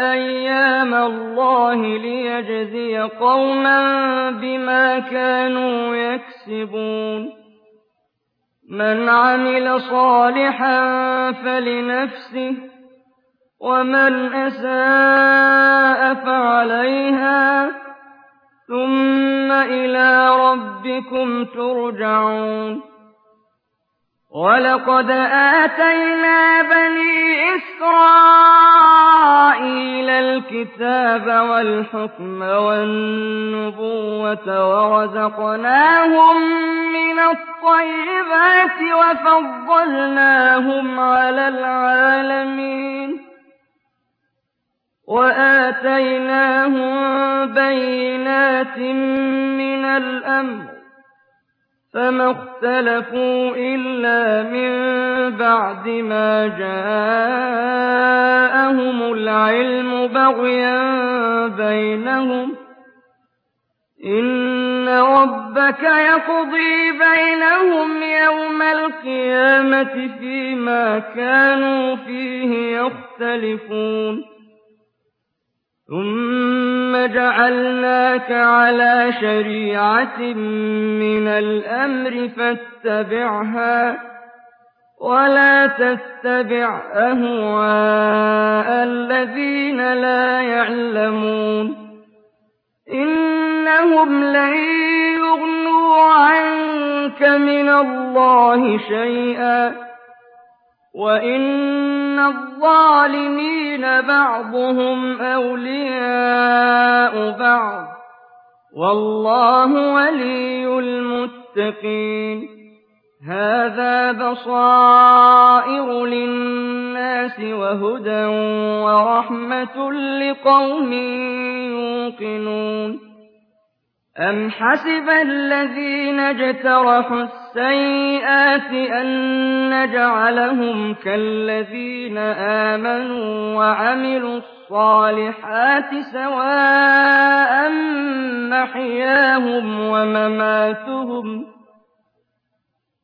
أيام الله ليجزي قوما بما كانوا يكسبون. من عمل صالحا فلنفسه ومن أساء فعليها ثم إلى ربكم ترجعون. وَلَقَدْ آتَيْنَا بَنِي إِسْرَائِيلَ الْكِتَابَ وَالْحُكْمَ وَالنُّبُوَّةَ وَرَزَقْنَاهُم مِّنَ الطَّيِّبَاتِ وَفَضَّلْنَاهُمْ عَلَى الْعَالَمِينَ وَآتَيْنَاهُم بَيِّنَاتٍ مِّنَ الْأَمْرِ فما اختلفوا إلا من بعد ما جاءهم العلم بغيا بينهم إن ربك يقضي بينهم يوم القيامة فيما كانوا فيه يختلفون ثم جعلناك على شريعة من الأمر فاتبعها ولا تتبع أهواء الذين لا يعلمون إنهم لن يغنوا عنك من الله شيئا وَإِنَّ الظَّالِمِينَ بَعْضُهُمْ أَوْلِيَاءُ بَعْضٍ ۖ وَاللَّهُ وَلِيُّ الْمُتَّقِينَ هذا بصائر للناس وهدى ورحمة لقوم يوقنون أم حسب الذين اجترحوا السيئات أن نجعلهم كالذين آمنوا وعملوا الصالحات سواء محياهم ومماتهم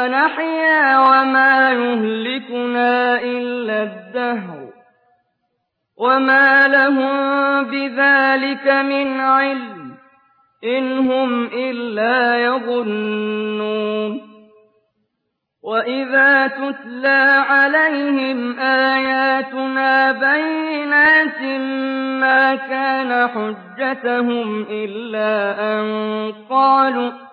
ونحيا وما يهلكنا إلا الدهر وما لهم بذلك من علم إن هم إلا يظنون وإذا تتلى عليهم آياتنا بينات ما كان حجتهم إلا أن قالوا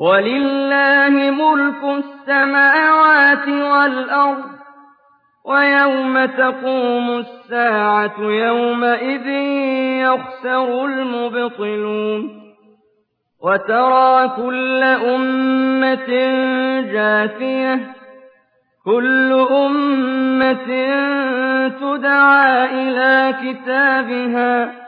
ولله ملك السماوات والأرض ويوم تقوم الساعة يومئذ يخسر المبطلون. وترى كل أمة جاثية كل أمة تدعى إلى كتابها.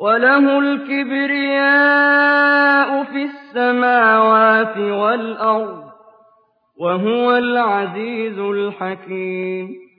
وَلَهُ الْكِبْرِيَاءُ فِي السَّمَاوَاتِ وَالْأَرْضِ ۖ وَهُوَ الْعَزِيزُ الْحَكِيمُ